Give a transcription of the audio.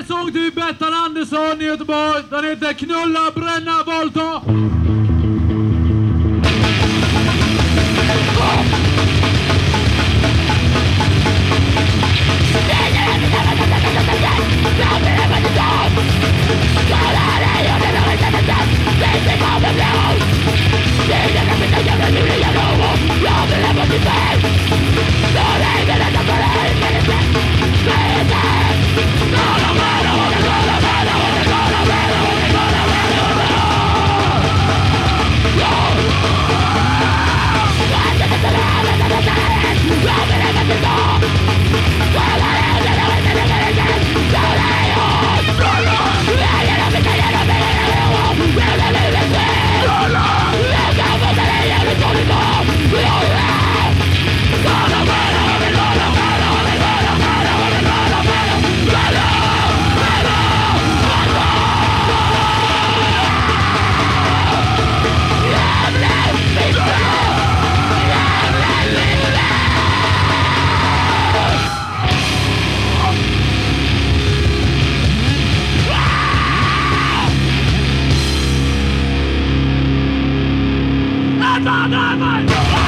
en sång till Bettan Andersson i Göteborg. Den heter Knulla, bränna, våldta. Mann, Mann, Mann, Mann!